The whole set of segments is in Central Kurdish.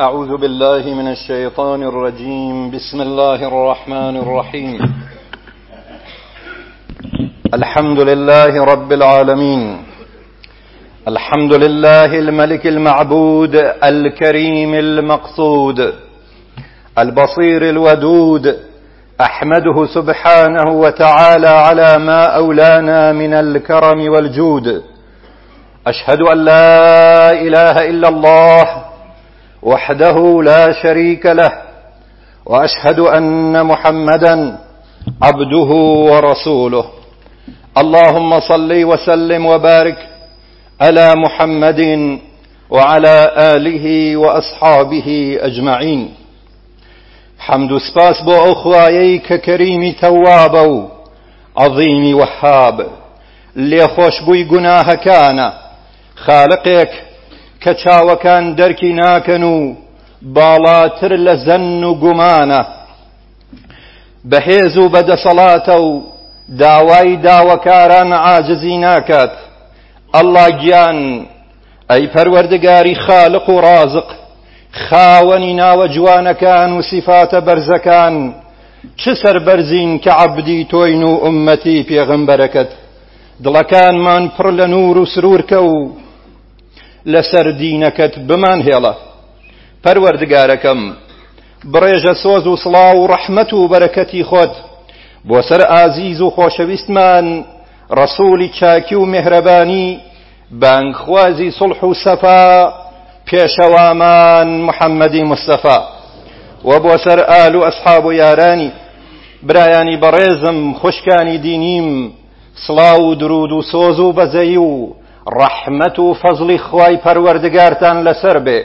أعوذ بالله من الشيطان الرجيم بسم الله الرحمن الرحيم الحمد لله رب العالمين الحمد لله الملك المعبود الكريم المقصود البصير الودود أحمده سبحانه وتعالى على ما أولانا من الكرم والجود أشهد أن لا إله إلا الله وحده لا شريك له واشهد ان محمدا عبده ورسوله اللهم صل وسلم وبارك على محمد وعلى آله وأصحابه أجمعين حمد سباس بو أخوايي كريم توابو عظيم وهاب لێخۆشبووی گوناهەکانە، خالقێک کە چاوەکان دەرکی ناکەن و باڵاتر لە زەن و گومانە، بەهێز و بەدەسەڵاتە و داوای داوەکاران عاجزی ناکات، ئەڵڵا گیان ئەی پەروەردگاری خالق و ڕازق خاوەنی ناوە جوانەکان و سیفاتە بەرزەکان چ سەربەرزین کە عەبدی تۆین و ئومەتی پێغەمبەرەکەت دڵەکانمان پڕ لە نور و سرورکە و لەسەر دینەکەت بمان هێڵە پەروەردگارەکەم بڕێژە سۆز و سڵاو و ڕەحمەت و بەرەکەتی خۆت بۆ سەر ئازیز و خۆشەویستمان ڕسوولی چاکی و مهرەبانی بانگخوازی سوڵح و سەفا پێشەوامان محەممەدی مستەفا و بۆ سەر ئال و ئەسحاب و یارانی برایانی بەڕێزم خوشکانی دینیم سڵاو و درود و سۆز و بەزەی و ڕەحمەت و فەزڵی خوای پەروەردگارتان لەسەر بێ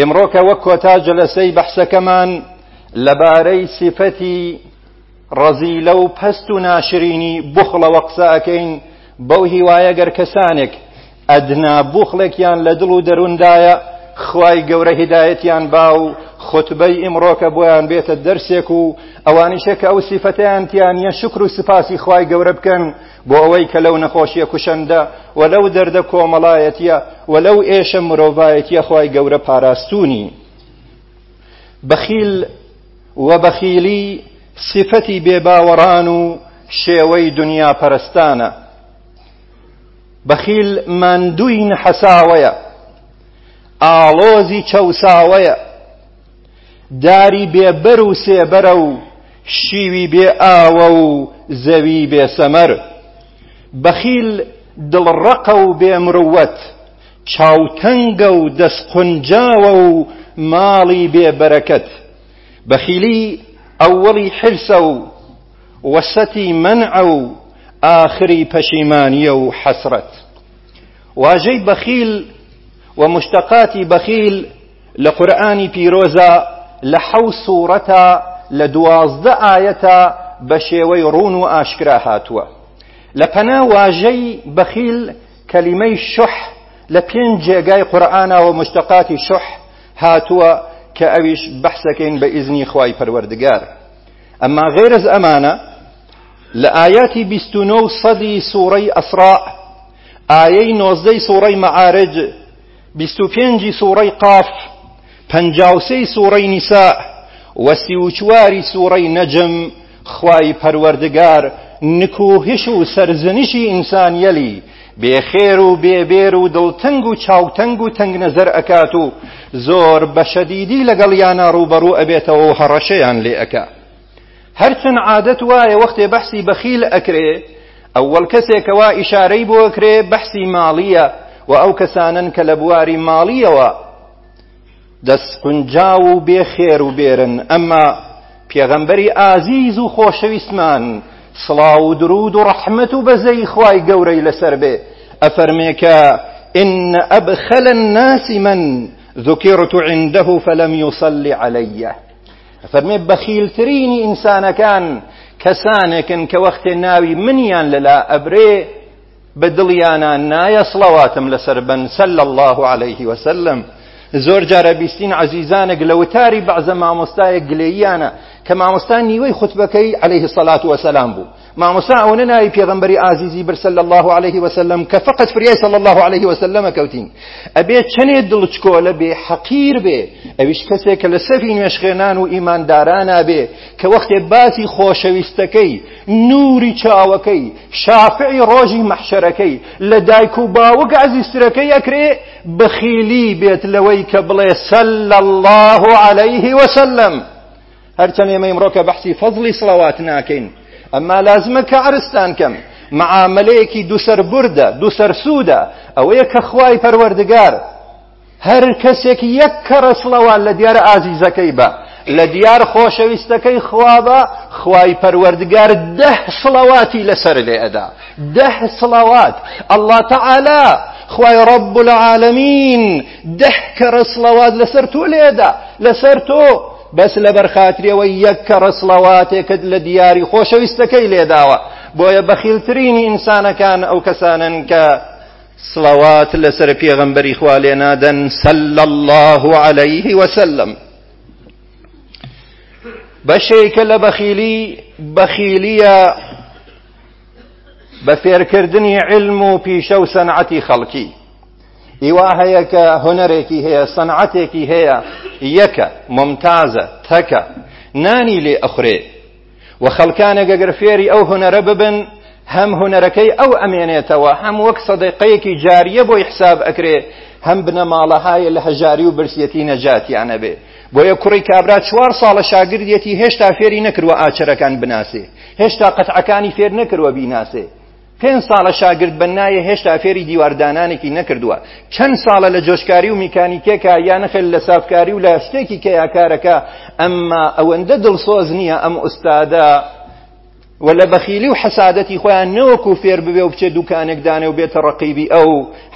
ئمڕۆ کە وەک کۆتا جەلەسەی بەحسەکەمان لەبارەی سیفەتی ڕەزیلە و پەست و ناشرینی بوخڵەوە قسە ئەکەین بەو هیوایە گەر کەسانێک ئەدنا بوخڵێکیان لە دڵ و دەروندایە خوای گەورە هیدایەتیان با و خطبەی ئیمڕۆکە بۆیان بێتە دەرسێک و ئەوانیشە کە ئەو سیفەتیان تیانە شکر و سپاسی خوای گەورە بکەن بۆ ئەوەی کە لەو نەخۆشیە کوشەندە و لەو دەردە کۆمەڵایەتیە و لەو ئێشە مرۆڤایەتیە خوای گەورە پاراستونی بەخیل و بەخیلی سفەتی بێباوەڕان و شێوەی دنیا پەرستانە بەخیل ماندووی نەحەساوەیە ئاڵۆزی چەوساوەیە داری بێ بەر و سێبەرە و شیوی بێ ئاوە و زەوی بێ سەمەر بەخیل دڵڕەقە و بێ مروەت چاوتەنگە و دەستقنجاوە و ماڵی بێ بەرەکەت بەخیلی ئەوەڵی حرسە و وەسەتی منعە و ئاخری پەشیمانیە و حەسرەت واژەی بەخیل و مشتقاتی بەخیل لە قورئانی پیرۆزە لە حەوت سوڕەتا لە دوازدە ئایەتا بە شێوەی ڕوون و ئاشکرا هاتووە لە پەنا واژەی بەخیل کەلیمەی شح لە پێنج جێگای قورئانەوە مشتقاتی شح هاتووە کە ئەویش بەحسەکەین بە ئیزنی خوای پەروەردگار ئەما غێرز ئەمانە لە ئاياتی 29 سەدی سوڕەی ئەسراء ئایەی نۆزدەی سوڕەی مەعارج بیست و پێنج ی سوڕەی قاف، پەنجا و سێ ی سوڕەی نیساء و سی و چوار ی سوڕەی نەجم، خوای پەروەردگار نکوهش و سەرزنشی ئینسانیەلی بێ خێر و بێ بێر و دڵتەنگ و چاوتەنگ و تەنگ نەزەر ئەکات و زۆر بە شەدیدی لەگەڵیانا ڕووبەڕوو ئەبێتەوە و هەڕەشەیان لێ ئەکا. هەرچەن عادەت وایە وەختێ بەحسی بەخیل ئەکرێ ئەوەڵ کەسێکەوە ئیشارەی بۆ کرێ بەحسی ماڵیە و ئەو کەسانن کە لە بواری ماڵیەوە دەست قنجاو و بێ خێر و بێرن ئەمما پێغەمبەری ئازیز و خۆشەویستمان سڵاو و درود و ڕەحمەت و بەزەی خوای گەورەی لەسەر بێ ئەفەرمێکە إن أبخل الناس من ذكرت عنده فلم يصلي عليه ئەفەرمێ بەخیلترینی ئینسانەکان کەسانێکن کە وەختێ ناوی منیان لەلا ئەبرێ بە دڵیانە نایە سڵەواتم لەسەر بن سەل الله عليه وسلم زۆر جارە بیستین عزیزانێک لە وتاری بەعزە مامۆستایە گلەییانە کە مامۆستا نیوەی خوتبەکەی عليه سەلات وەسەلام بوو مامۆستا ئەوەنە ناوی پێغەمبەری ئازیزی بر صلی الله علیه وسلم کە فقط فریای صلی الله علیه وسلم کەوتین ئەبێ چەنێ دڵچکۆلە بێ حەقیر بێ ئەویش کەسێک کە لە سەفی نوێشخێنان و ئیماندارانە بێ کە وەختێ باسی خۆشەویستەکەی نوری چاوەکەی شافعی ڕۆژی مەحشەرەکەی لە دایک و باوک عزیزترەکەی ئەکرێ بەخیلی بێت لەوەی کە بڵێ صلی الله علیه وسلم هەرچەند ئێمە ئیمڕۆ کە بەحسی فەزڵی سڵەوات ناکەین ئەمما لازمە کە عرستان کەم معاملەیەکی دوسەر بوردە دوسەر سوودە ئەوەیە کە خوای پەروەردگار هەر کەسێک یەک کەڕە سڵەوات لە دیارە ئازیزەکەی بە لە دیار خۆشەویستەکەی خوابە خوای پەروەردگار ده سڵەواتی لەسەر لێ ئەدا ده سڵەوات ئەله تەعالا خوای ڕب العالمین ده کەڕە سڵەوات لەسەر تۆ لێدا لەسەر تۆ بەس لەبەر خاتریەوە یەک کەڕە سڵەواتێکت لە دیاری خۆشەویستەکەی لێداوە بۆیە بەخیلترینی ئینسانەکان ئەو کەسانن کە سڵەوات لەسەر پێغەمبەری خوا لێ نادەن سەل الله عليه وسلم بەشێکە لە بەخیلی بەخیلیە بە فێرکردنی علم و پیشە و سەنعەتی خەڵکی ئیوا هەیە کە هۆنەرێکی هەیە سەنعەتێکی هەیە یەکە ممتازە تەکە نانی لێ ئەخورێ و خەڵکانێک گەگەر فێری ئەو هۆنەرە ببن هەم هۆنەرەکەی ئەو ئەمێنێتەوە هەم وەک سەدەقەیەکی جاریە بۆی حساب ئەکرێ هەم بنەماڵەهایە لە هەژاری و برسیەتی نەجاتیانە بێ بۆیە کوڕی کابرا چوار ساڵە شاگردێتی هێشتا فێری نەکروە ئاچرەکان بناسێ هێشتا قەتعەکانی فێر نەکروە بیناسێ پێنج ساڵە شاگرد بەنایە هێشتا فێری دیواردانانێکی نەکردووە چەند ساڵە لە جۆشکاری و میکانیکێکە یان خێل لە سافکاری و لە شتێکی کەیاکارەکە ئەمما ئەوەندە دڵسۆز نییە ئەم ئوستادە و لە بەخیلی و حەسادەتی خۆیان نەوەکو فێر ببێ و بچێ دوکانێک دانێ و بێتە ڕقیبی ئەو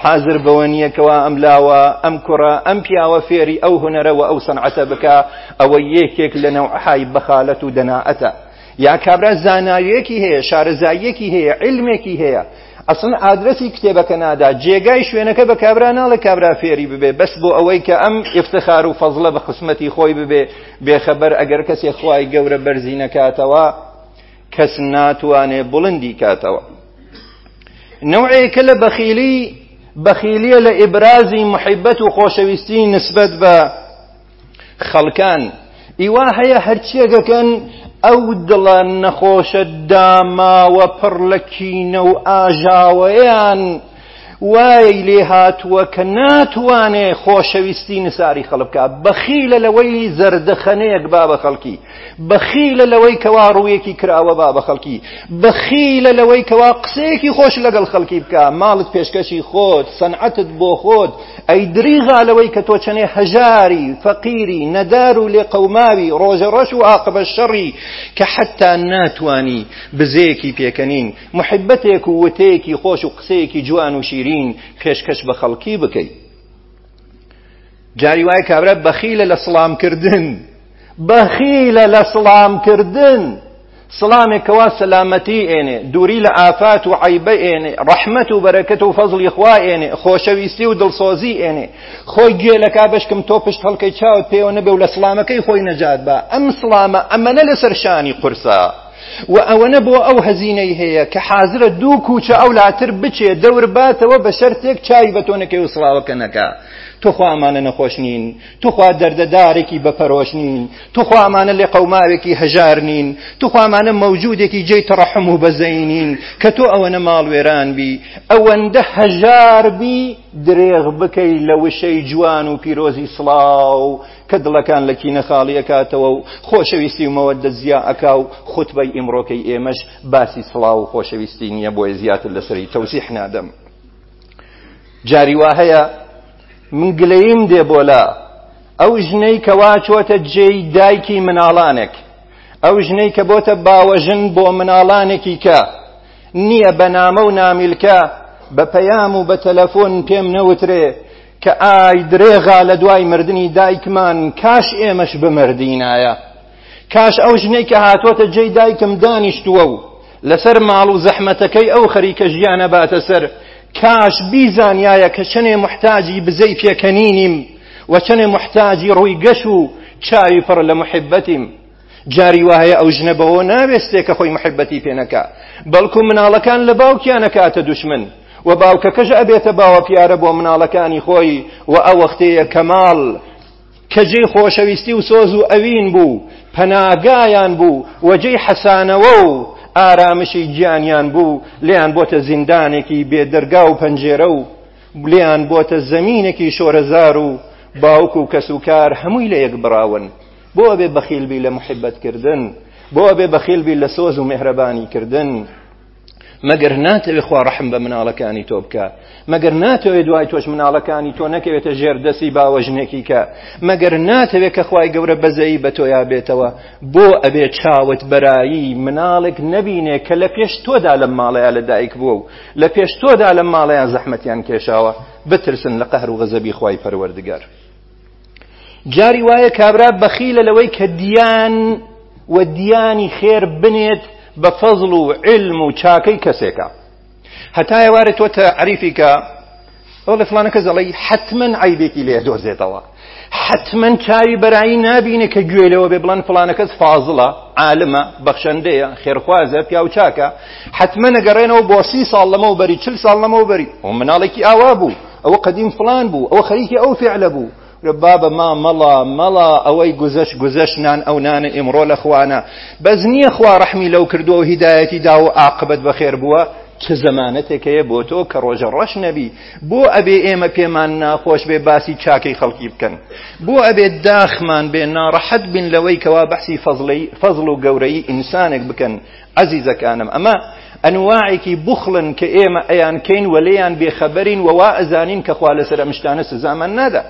حازر بەوە نییەکەوە ئەم لاوە ئەم کوڕە ئەم پیاوە فێری ئەو هوەرەوە ئەو سەنعەتە بکە ئەوە یەکێک لە نەوعهای بەخالەت و دەناعەتە یا کابرا زاناییەکی هەیە شارەزاییەکی هەیە علمێکی هەیە ئەسن ئادرسی کتێبەکە نادا جێگای شوێنەکە بە کابرا ناڵێ کابرا فێری ببێ بەس بۆ ئەوەی کە ئەم افتخار و فەزلە بە قسمەتی خۆی ببێ بێخەبەر ئەگەر کەسێک خوای گەورە بەرزی نەکاتەوە کەس ناتوانێ بڵندی کاتەوە نەوەیەکە لە بەخیلی بەخیلیە لە ئیبرازی محیبەت و خۆشەویستی نسبەت بە خەڵکان ئیوا هەیە هەرچیەکەکەن ئەو دڵە نەخۆشە داماوە پڕ لە کینە و ئاژاوەیان وای لێ هاتووە کە ناتوانێ خۆشەویستی نساری خەڵبکە بەخیلە لەوەی زەردەخەنەیەک با بە خەڵکی بەخیلە لەوەی کەوا ڕوویەکی کراوە با بە خەڵکی بەخیلە لەوەی کەوا قسەیەکی خۆش لەگەڵ خەڵکی بکە ماڵت پێشکەشی خۆت سەنعەتت بۆ خۆت ئەی دریغا لەوەی کە تۆ چەنێ هەژاری فەقیری نەدار و لێ قەوماوی ڕۆژە ڕەش و ئاقبە شەڕی کە حتا ناتوانی بزەیەکی پێکەنین محبەتێک و وتەیەکی خۆش و قسەیەکی جوان و شیرین پێشکەش بە خەڵکی بکەیت جاری وایە کابرا بەخیلە لە سڵامکردن بەخیلە لە سڵامکردن سڵامێک کەوا سەلامەتی ئێنێ دووری لە ئافات و عیبە ئێنێ ڕەحمەت و بەرەکەت و فەزلی خوا ئێنێ خۆشەویستی و دڵسۆزی ئێنێ خۆی گوێ لە کا بشکم تۆ پشت هەڵکەی چاوت پێوە نەبێ و لە سڵامەکەی خۆی نەجات بە ئەم سڵامە ئەمەنە لەسەر شانی قورسە و ئەوەنە بۆ ئەو هەزینەی هەیە کە حازرە دوو کوچە ئەو لاتر بچێ دەور باتەوە بە شەرتێک چاوی بە تۆ نەکەی و سڵاوەکە نەکە توخوا ئەمانە نەخۆش نین توخوا دەردەدارێکی بەپەرۆش نین توخوا ئەمانە لێ قەوماوێکی هەژار نین توخوامانە مەوجودێکی جێی تەڕەحم و بەزەینین کە تۆ ئەوەنە ماڵوێران بی ئەوەندە هەژار بی درێغ بکەی لە وشەی جوان و پیرۆزی سڵاو کە دڵەکان لە کینە خاڵی ئەکاتەوە و خۆشەویستی و مەوە دەزیا ئەکا و خوتبەی ئیمڕۆکەی ئێمەش باسی سڵاو و خۆشەویستی نییە بۆیە زیاتر لەسەری تەوزیح نادەم. جاری وا هەیە من گلەیم دێ بۆ لا ئەو ژنەی کە وا چۆتە جێی دایکی مناڵانێک ئەو ژنەی کە بۆتە باوەژن بۆ مناڵانێکی کە نییە بە نامە و نامیلکە بە پەیام و بە تەلەفۆن پێم نەوترێ کە ئای درێغا لە دوای مردنی دایکمان کاش ئێمەش بمردینایە کاش ئەو ژنەی کە هاتووەتە جێی دایکم دانیشتووە و لەسەر ماڵ و زەحمەتەکەی ئەو خەریکە ژیانە باتە سەر کاش بیزانیایە کە چەنێ محتاجی بزەی پێکەنینیم و چەنێ محتاجی ڕووی گەش و چاوی پڕ لە محبەتیم جاری وایە ئەو ژنە بەوە ناوێستێ کە خۆی محبەتی پێنەکە بەڵکو مناڵەکان لە باوکیانەکاتە دوشمن و باوکەکەش ئەبێتە باوە پیارە بۆ مناڵەکانی خۆی و ئەوەختەیە کەماڵ کە جێی خۆشەویستی و سۆز و ئەوین بوو پەناگایان بوو و جێی حەسانەوە و ئارامشی گیانیان بوو لێیان بۆتە زیندانێکی بێدەرگا و پەنجێرە و لێیان بۆتە زەمینێکی شۆرەزار و باوک و کەس و کار هەمووی لە یەک بڕاون بۆ ئەبێ بەخیلبی لە محبەتکردن بۆ ئەبێ بەخیلبی لە سۆز و مهرەبانی کردن مەگەر ناتەوێت خوا ڕەحم بە مناڵەکانی تۆ بکە مەگەر ناتەوێت دوای تۆش مناڵەکانی تۆ نەکەوێتە ژێر دەستی باوە ژنێکی کە مەگەر ناتەوێت کە خی گەورە بەزەیی بە تۆیا بێتەوە بۆ ئەبێ چاوت بەرایی مناڵێک نەبینێ کە لە پێش تۆدا لە ماڵەیە لە دایک بووە و لە پێش تۆدا لە ماڵەیە زەحمەتیان کێشاوە بترسن لە قەهر و غەزەبی خی پەروەردگار. جاری وایە کابرا بەخیلە لەوەی کە دیان و دیانی خێر بنێت بە فەزڵ و علم و چاکەی کەسێکە هەتا ئێوارە تۆ تەعریفی کە ئەو لە فلانەکە زەڵی حتممەن عیبێکی لێ دۆزێتەوە حتممەن چاوی بەرایی نبینە کە گوێ لەوە بێ بڵند فلانەکەس فازڵە عالمە بەخشەندەیە خێرخوازە پیاو چاکە حتممە نەگەڕێنەوە بۆ سی ساڵ لەمەەوە بەری چل ساڵ لەمەەوە بەری و مناڵێکی ئاوا بوو ئەوە قەدیم فڵان بوو ئەوە خەریکی ئەو فعلە بوو بابە ما مەڵا مەڵا ئەوەی گوزەش گوزەش نان ئەو نانە ئیمڕۆ لە خوانە بەس نییە خوا ڕەحمی لەو کردو و هیدایەتی دا و ئاقبەت بەخێر بووە چ زەمانەتێکەیە بۆ تۆ کە ڕۆژە ڕەش نەبی بۆ ئەبێ ئێمە پێمان ناخۆش بێ باسی چاکەی خەڵکی بکەن بۆ ئەبێ داخمان بێ ناڕەحەت بین لەوەی کەوا بەحسی فەزڵی فەزڵ و گەورەی ئینسانێک بکەن ئەزیزەکانم ئەمە ئەنواعێکی بوخڵن کە ئێمە ئەیان کەین و لێیان بێخەبەرین و وا ئەزانین کە خوا لەسەر ئەم شتانە سزامان نادا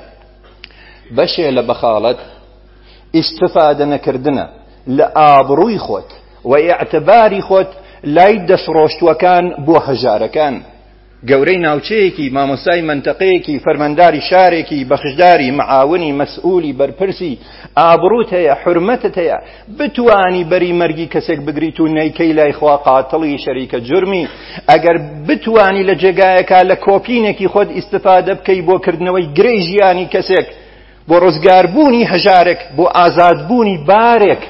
بەشێ لە بەخاڵەت ئیستفادە نەکردنە لە ئابڕووی خۆت و ئیعتباری خۆت لای دەستڕۆشتوەکان بۆ هەژارەکان گەورەی ناوچەیەکی، مامۆستای مەنتەقەیەکی، فەرمانداری شارێکی، بەخشداری، معاونی، مەسئولی، بەرپرسی، ئابڕووت هەیە، حورمەتت هەیە، بتوانی بەری مەرگی کەسێک بگریت و نەیکەی لای خوا قاتڵی، شەریکە جورمی، ئەگەر بتوانی لە جێگایەکا لە کۆپینێکی خۆت ئیستفادە بکەی بۆ کردنەوەی گرێی ژیانی کەسێک، بۆ ڕزگاربوونی هەژارێک، بۆ ئازادبوونی بارێک.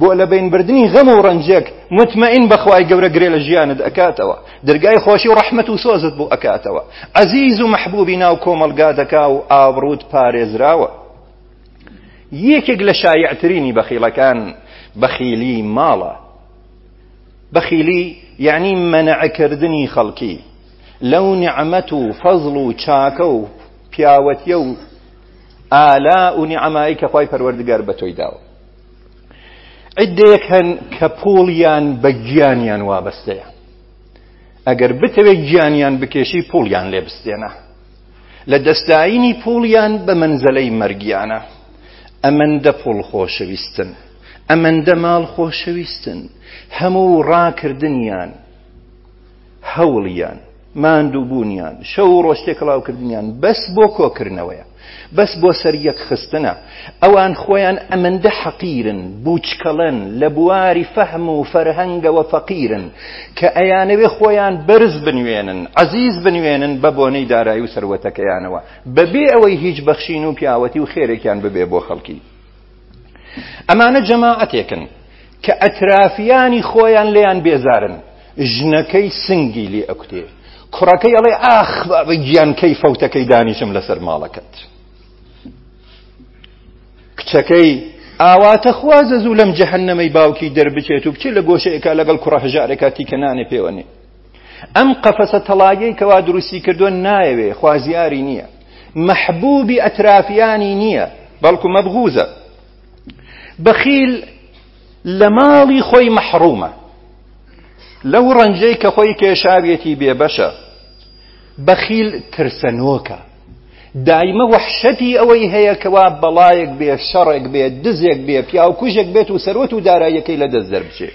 بۆ لەبەین بردنی غەم و ڕەنجێک متمەئین بەخوای گەورە گرێ لە ژیانت ئەکاتەوە درگای خۆشی و ڕەحمەت و سۆزت بۆ ئەکاتەوە عەزیز و مەحبوبی ناو کۆمەڵگا دەکا و ئابڕوت پارێزراوە یەکێک لە شایعترینی بەخیڵەکان بەخیلی ماڵە بەخیلی یعنی مەنعکردنی خەڵکی لەو نعمەت و فەزڵ و چاکە و پیاوەتیە و ئالا و نیعەمایی کە خوای پەروەردگار بە تۆی داوە عدەیەک هەن کە پوڵیان بە گیانیان وابەستەیە ئەگەر بتەوێت گیانیان بکێشی پوڵیان لێ بستێنە لە دەستداینی پوڵیان بە منزەلەی مەرگیانە ئەمەندە پوڵ خۆشەویستن ئەمەندە ماڵ خۆشەویستن هەموو ڕاکردنیان هەوڵیان، ماندوو بوونیان، شەو و ڕۆژ تێکەڵاو کردنیان بەس بۆ کۆکردنەوەیە، بەس بۆ سەر یەک خستنە، ئەوان خۆیان ئەمەندە حەقیرن، بووچکەڵەن، لە بواری فەهم و فەرهەنگەوە فەقیرن، کە ئەیانەوێ خۆیان بەرز بنوێنن، عەزیز بنوێنن بە بۆنەی دارایی و سەروەتەکەیانەوە، بە بێ ئەوەی هیچ بەخشین و پیاوەتی و خێرێکیان ببێ بۆ خەڵکی. ئەمانە جەماعەتێکن کە ئەترافیانی خۆیان لێیان بێزارن ژنەکەی سنگی لێ ئەکوتێ کوڕەکەی ئەڵێ ئاخ بابە گیانکەی فەوتەکەی دانیشم لەسەر ماڵەکەت کچەکەی ئاواتە خوازە زوو لەم جەهنەمەی باوکی دەربچێت و بچێت لە گۆشەیەکە لەگەڵ کوڕە هەژارێکاتی کە نانێ پێوەنێ ئەم قەفەسە تەڵایەی کەوا دروستی کردووە نایەوێ خوازیاری نییە مەحبوبی ئەترافیانی نییە بەڵکو مەبغوزە بەخیل لە ماڵی خۆی مەحڕومە لەو ڕەنجەی کە خۆی کێشاوێتی بێبەشە بەخیل ترسەنۆکە دایمە وەحشەتی ئەوەی هەیە کەوا بەڵایەک بێ شەڕێک بێ دزێک بێ پیاوکوژێک بێت و سەرۆت و دارایەکەی لە دەست دەربچێت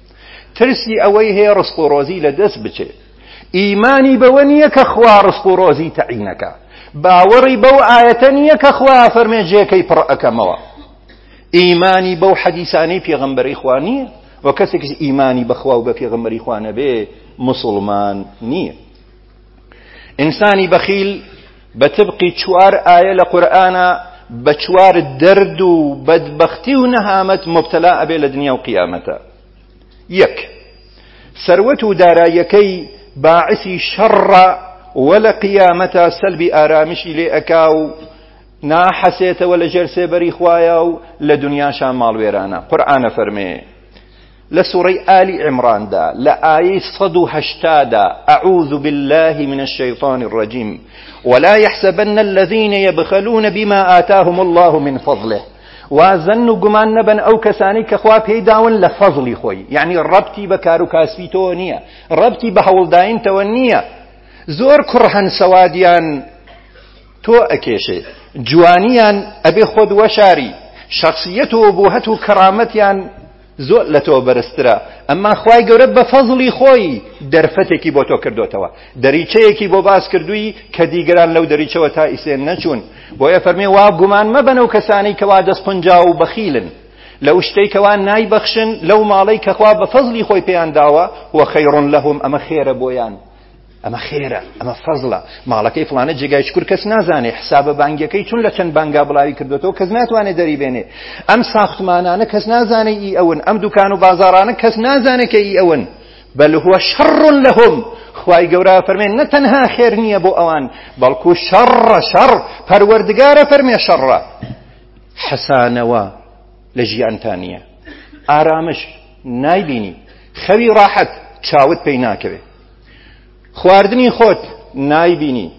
ترسی ئەوەی هەیە ڕسق و ڕۆزی لە دەست بچێت ئیمانی بەوە نییە کە خوا ڕسق و ڕۆزی تەعینەکە باوەڕی بەو ئاەتە نییە کە خوا فەرمێ جێکەی پڕ ئەەکەمەوە ئیمانی بەو حەدیسانەی پێغەمبەری خوا نییە و کەسێکش ئیمانی بەخوا و بە پێغەمبەری خوانەبێ مسلمان نییە ئینسانی بەخیل بە تبقی چوار ئایە لە قورآانە بە چوار دەرد و بەدبختی و نەهامەت مبتەلا ئەبێ لە دنیا و قیامەتە یەک سەروەت و دارایەکەی باعسی شەڕە وە لە قیامەتە سەلبی ئارامشی لێ ئەکا و ناحەسێتەوە لە ژێر سێبەری خوایە و لە دنیاشان ماڵوێرانە قورآانە فەرمێ لە سورەی ئالی عمران دا لە ئایەی سەد و هەشتا دا اعوذ بالله من الشیطان الرجیم ولا يحسبن الذين يبخلون بما آتاهم الله من فضله وازن و گومان نەبن ئەو کەسانی کە خوا پێی داون لە فەزلی خۆی یعنی ڕەبتی بە کار و کاسبیتەوە نییە ڕەبتی بە هەوڵداینتەوە نییە زۆر کوڕ هەن سەوادیان تۆ ئەکێشێ جوانیان ئەبێ خۆت وەشاری شخصیت و بۆ هەت و کەرامەتیان زۆر لەتۆ بەرزترە ئەمما خوای گەورە بە فەزڵی خۆی دەرفەتێکی بۆ تۆ کردوتەوە دەریچەیەکی بۆ باس کردووی کە دیگەران لەو دەریچەوە تا ئیسێن نەچوون بۆیە فەرمی وا گومان مەبەن و کەسانی کەوا دەست قنجا و بەخیلن لەو شتەی کەوا نایبەخشن لەو ماڵەی کەخوا بە فەزلی خۆی پێیان داوە و خەیڕون لەهم ئەمە خێرە بۆیان ئەمە خێرە ئەمە فەزڵە ماڵەکەی فلانە جێگای چکور کەس نازانێ حسابە بانگەکەی چون لە چەند بانگا بڵاوی کردوێتەوە کەس ناتوانێت دەریبێنێ ئەم ساختمانانە کەس نازانێ ئی ئەون ئەم دوکان و بازارانە کەس نازانێت کە ئی ئەون بەل هو شەڕ لەهم خوای گەورە فەرمێن نە تەنها خێر نییە بۆ ئەوان بەڵکو شەڕە شەڕ پەروەردگارە فەرمێ شەڕە حەسانەوە لە ژیانتان نییە ئارامش نایبینی خەوی ڕاحەت چاوت پێی ناکەوێت خواردنی خۆت نایبینی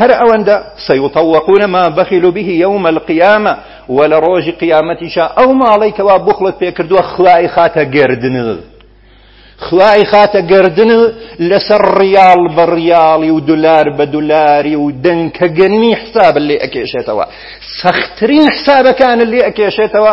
هەر ئەوەندە سەیوتەوەقونە ما بەخیل به یوم القیامە و لە ڕۆژی قیامەتیشا ئەو ماڵەی کەوا بخڵت پێکردووە خوای خاتە گردن خوای خاتە گردن لەسەر ڕیاڵ بە ڕیاڵی و دولار بە دولاری و دەنکە گەنمی حساب لێ ئەکێشێتەوە سەختترین حسابەکانە لێ ئەکێشێتەوە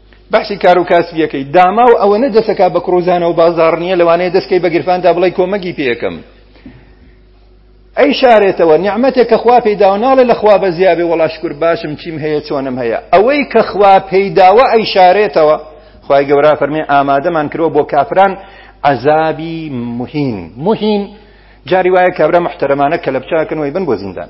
بەحسی کارو کاسبیەکەی داماو ئەوەنە دەسەکە بە کڕۆزانە و بازار نییە لەوانەیە دەستکەی بە گرفاندا بڵێ کۆمەگی پێەکەم ئەی شارێتەوە نیعممەتێک کە خوا پێداوە ناڵێ لە خوا بە زیابێ وەڵا شکر باشم چیم هەیە چۆنم هەیە ئەوەی کە خوا پێداوە ئەی شارێتەوە خی گەورا فەرمێ ئامادەمان کرەوە بۆ کافران عذابی مهین مهین جاری وایە کابرا محتەرمانە کە لە بچاکەنەوەی بن بۆ زیندان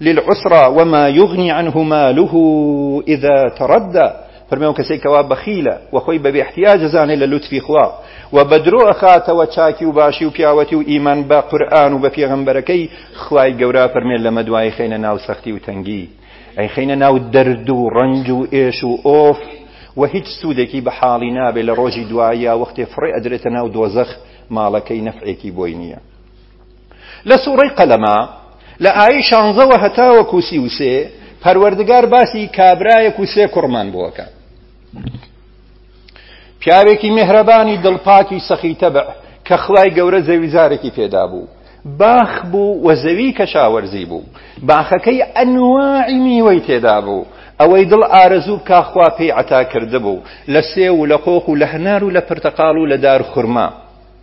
للعسرا وما یغنی عنه ماله اذا تردى فەرمی ئەو کەسێک کەوا بەخیلە و خۆی بە بێحتیاج زانێ لە لوتفی خوا و بە درۆ ئەخاتەوە چاکی و باشی و پیاوەتی و ئیمان بە قورئان و بە پێغەمبەرەکەی خوای گەورە فەرمێ لەمە دوای خەینە ناو سەختی و تەنگی ئەی خەینە ناو دەرد و ڕەنج و ئێش و ئۆف و هیچ سوودێکی بە حاڵی نابێ لە ڕۆژی دوایە وەختێ فڕێ ئەدرێتە ناو دۆزەخ ماڵەکەی نەفعێکی بۆی نییە لە سوڕەی قەلەما لە ئایەی شانزە وە هەتاوەکو سی و سێ پەروەردگار باسی کابرایەک و سێ کوڕمان بووەکە پیاوێکی مهرەبانی دڵپاکی سەخی تەبع کە خوای گەورە زەویزارێکی پێدا بوو باخ بوو و زەوی کەشاوەرزی بوو باخەکەی ئەنواعی میوەی تێدا بوو ئەوەی دڵ ئارەزوو کاخوا پێی عتا کرد بوو لە سێ و لە قۆخ و لە هەنار و لە پرتەقاڵ و لە دار خورما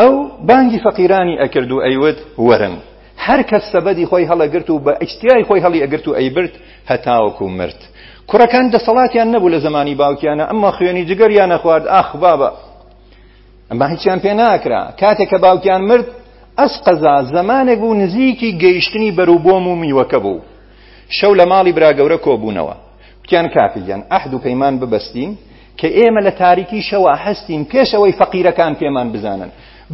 ئەو بانگی فەقیرانی ئەکرد و ئەیوت وەرن هەر کەس سەبەدی خۆی هەڵەگرت و بە ئیشتیای خۆی هەڵی ئەگرت و ئەیبرد هەتاوەکو مرد کوڕەکان دەسەڵاتیان نەبوو لە زمانی باوکیانە ئەمما خوێنی جگەریان نەخوارد ئاخ بابە ئەمە هیچیان پێ ناکرا کاتێک کە باوکیان مرد ئەس قەزا زمانێک بوو نزیکی گەیشتنی بەروبۆم و میوەکە بوو شەو لە ماڵی براگەورە کۆبوونەوە وتیان کاکەگیان ئەحد و پەیمان ببەستین کە ئێمە لە تاریکی شەوا هەستین پێش ئەوەی فەقیرەکان پێمان بزانن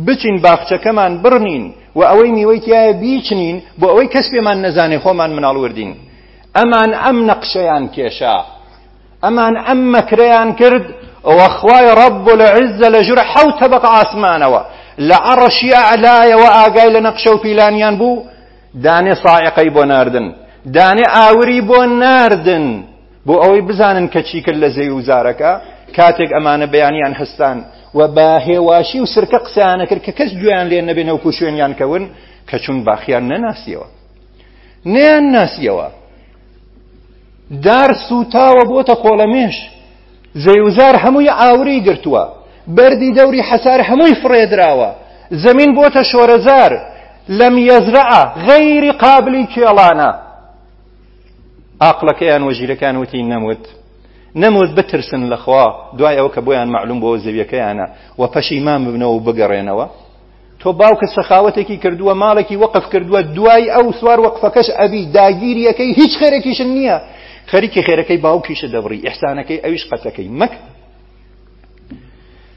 بچین باخچەکەمان بڕنین و ئەوەی میوەی تایە بیچنین بۆ ئەوەی کەس پێمان نەزانێ خۆمان مناڵ وردین ئەمان ئەم نەقشەیان کێشا ئەمان ئەم مەکرەیان کرد ئەوە خوای ڕەب لە عزە لە ژورە حەوت تەبق ئاسمانەوە لە عەڕەشی ئەعلایەوە ئاگای لە نەقشە و پیلانیان بوو دانێ ساعقەی بۆ ناردن دانێ ئاوری بۆ ناردن بۆ ئەوەی بزانن کە چی کرد لە زێی و زارەکە کاتێک ئەمانە بەیانیان هەستان و بە هێواشی و سرکە قسەیانە کرد کە کەس گوێیان لێ نەبێ نەوکو شوێنیان کەون کە چون باخیان نەناسیەوە نیان ناسیەوە دار سوتاوە بۆتە قۆڵەمێش زەیوزار هەمووی ئاوری گرتووە بەردی دەوری حەسار هەمووی فڕێدراوە زەمین بۆتە شۆرەزار لەم یەزرعە غەیری قابلی کێڵانە ئاقڵەکەیان و ژیرەکان وتی نەموت نەموت بترسن لەخوا دوای ئەو کە بۆیان معلوم بۆ زەویەکەیانە و پەشیمان ببنەوە و بگەڕێنەوە تۆ باوکە سەخاوەتێکی کردووە ماڵێکی وەقف کردووە دوای ئەو سوار وەقفەکەش ئەبی داگیریەکەی هیچ خێرەکیشن نییە خەریکی خێرەکەی باوکیشە دەبڕی ئحسانەکەی ئەویش قەتەکەی مەک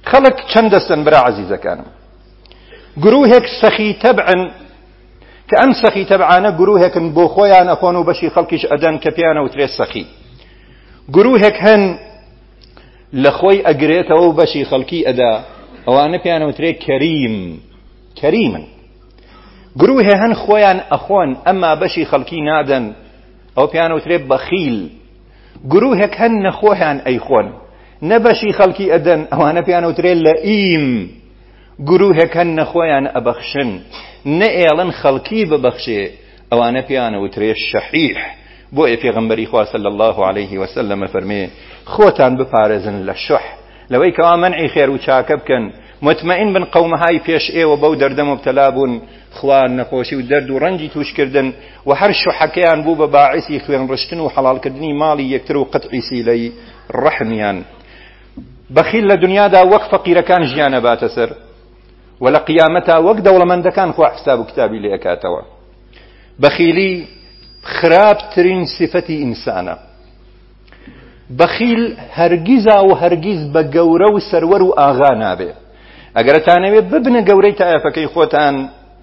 خەڵک چەند دەستن برا عزیزەکانم گروهێک سەخی تەبعن کە ئەم سەخی تەبعانە گروهێکن بۆ خۆیان ئەخۆن و بەشی خەڵکیش ئەدەن کە پێیان ئەوترێت سەخی گروهێک هەن لە خۆی ئەگرێتەوە و بەشی خەڵکی ئەدا ئەوانە پێیان ئەوترێت کەریم کەریمن گروهێ هەن خۆیان ئەخۆن ئەما بەشی خەڵکی نادەن ئەو پێیان ئەوترێت بەخیل گروهێک هەن نەخۆیان ئەیخۆن نەبەشی خەڵکی ئەدەن ئەوانە پێیان ئەوترێت لە ئیم گروهێک هەن نە خۆیان ئەبەخشن نە ئێڵن خەڵکی ببەخشێ ئەوانە پێیان ئەوترێ شەحیح بۆیە پێغەمبەری خوا صلی اللە علیه وسلم ئەفەرمێ خۆتان بپارێزن لە شوح لەوەی کەوا مەنعی خێر و چاکە بکەن مطمئن بن قەومەهای پێش ئێوە بەو دەردە مبتلا بوون خوا نەخۆشی و دەرد و ڕەنجی توشکردن و هەر شوحەکەیان بوو بە باعثی خوێن ڕشتن و حەڵالکردنی ماڵی یەکتر و قەتعی سیلەی ڕەحمیان بەخیل لە دنیادا وەک فەقیرەکان ژیان ئەباتە سەر و لە قیامەتا وەک دەوڵەمەندەکان خوا حساب و کتابی لێ ئەکاتەوە بەخیلی خراپترین سفەتی ئینسانە بەخیل هەرگیزا و هەرگیز بە گەورە و سەروەر و ئاغا نابێ ئەگەرتانەوێت ببنە گەورەی تایەفەکەی خۆتان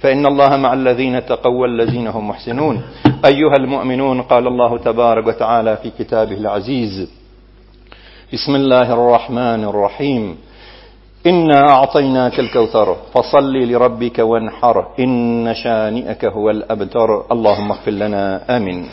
فإن الله مع الذين تقوى والذين هم محسنون أيها المؤمنون قال الله تبارك وتعالى في كتابه العزيز بسم الله الرحمن الرحيم إنا أعطيناك الكوثر فصل لربك وانحر إن شانئك هو الأبتر اللهم اغفر لنا آمين